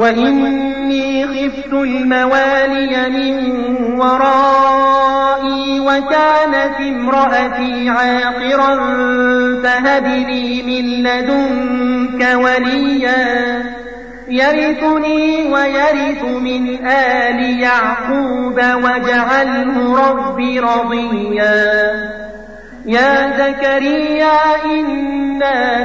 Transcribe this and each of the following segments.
وإني خفت الموالي من ورائي وكانت امرأتي عاقرا فهب لي من لدنك وليا. يرثني ويرث من آل يعقوب واجعله رب رضيا. يا زكريا إنا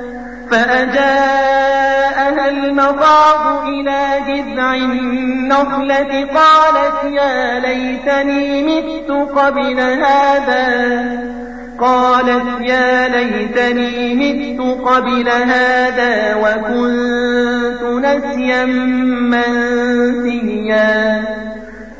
فأجاءها المخاض إلى جذع النخلة قالت يا ليتني مت قبل هذا. قالت يا ليتني مت قبل هذا وكنت نسيا منسيا.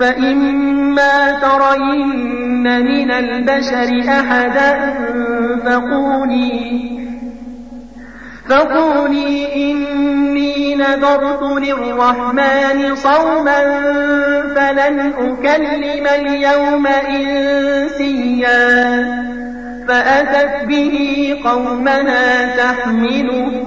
فإما ترين من البشر أحدا فقولي فقولي إني نذرت للرحمن صوما فلن أكلم اليوم إنسيا فأتت به قومها تحمله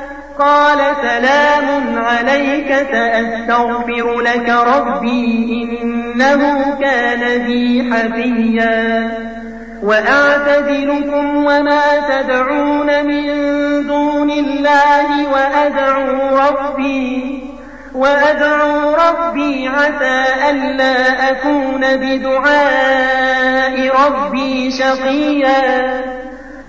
قال سلام عليك سأستغفر لك ربي إنه كان بي حفيا. وأعتزلكم وما تدعون من دون الله وأدعو ربي وأدعو ربي عسى ألا أكون بدعاء ربي شقيا.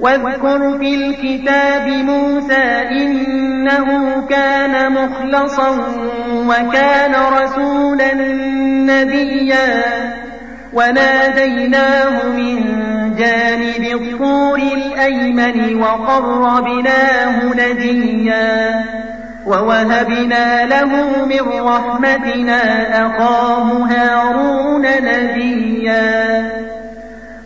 واذكر في الكتاب موسى إنه كان مخلصا وكان رسولا نبيا. وناديناه من جانب الطور الأيمن وقربناه نجيا. ووهبنا له من رحمتنا أخاه هارون نبيا.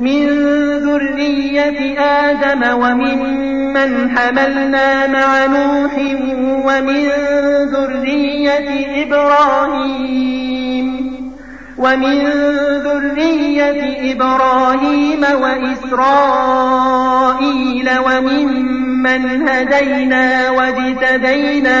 من ذرية آدم وممن حملنا مع نوح ومن ذرية إبراهيم ومن ذرية إبراهيم وإسرائيل وممن هدينا واجتبينا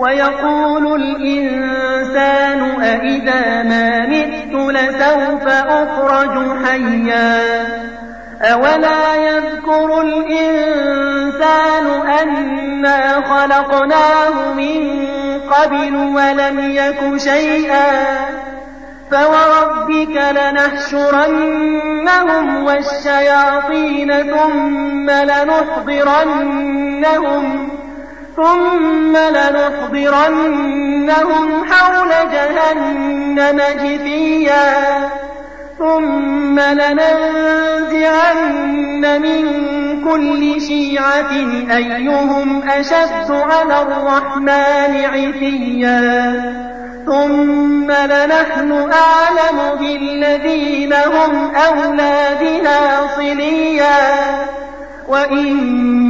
ويقول الإنسان أئذا ما مت لسوف أخرج حيا أولا يذكر الإنسان أنا خلقناه من قبل ولم يك شيئا فوربك لنحشرنهم والشياطين ثم لنحضرنهم ثم لنحضرنهم حول جهنم جثيا. ثم لننزعن من كل شيعة أيهم أشد على الرحمن عتيا. ثم لنحن أعلم بالذين هم أولى بها صليا. وإن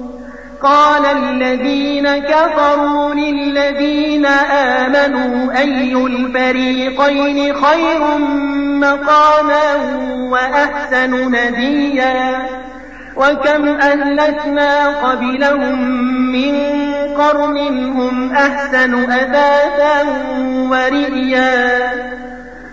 قال الذين كفروا للذين آمنوا أي الفريقين خير مقاما وأحسن نديا وكم أهلكنا قبلهم من قرن هم أحسن أثاثا ورئيا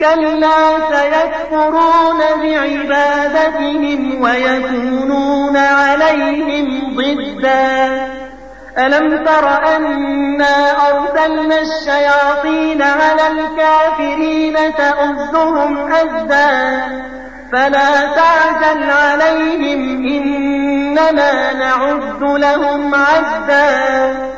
كلا سيكفرون بعبادتهم ويكونون عليهم ضدا. ألم تر أنا أرسلنا الشياطين على الكافرين تأزهم أزا. فلا تعجل عليهم إنما نعد لهم عدا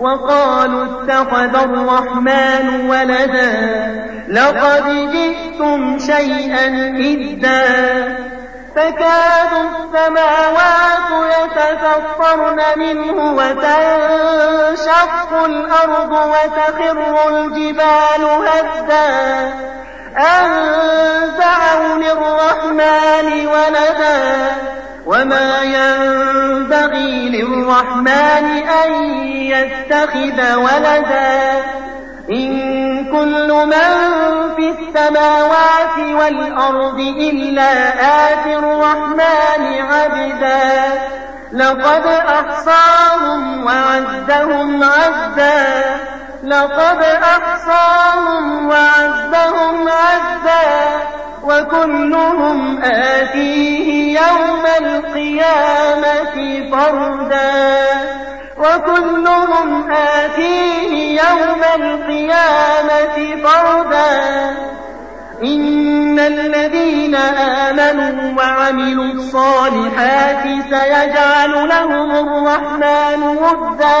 وقالوا اتخذ الرحمن ولدا لقد جئتم شيئا إدا تكاد السماوات يتفطرن منه وتنشق الأرض وتخر الجبال هدا. أن دعوا للرحمن ولدا. وما ينبغي للرحمن أن يتخذ ولدا إن كل من في السماوات والأرض إلا آتي الرحمن عبدا لقد أحصاهم وعدهم عدا لقد أحصاهم وعدهم عدا وكلهم آتيه يوم القيامة فردا. وكلهم آتيه يوم القيامة فردا. إن الذين آمنوا وعملوا الصالحات سيجعل لهم الرحمن ودا.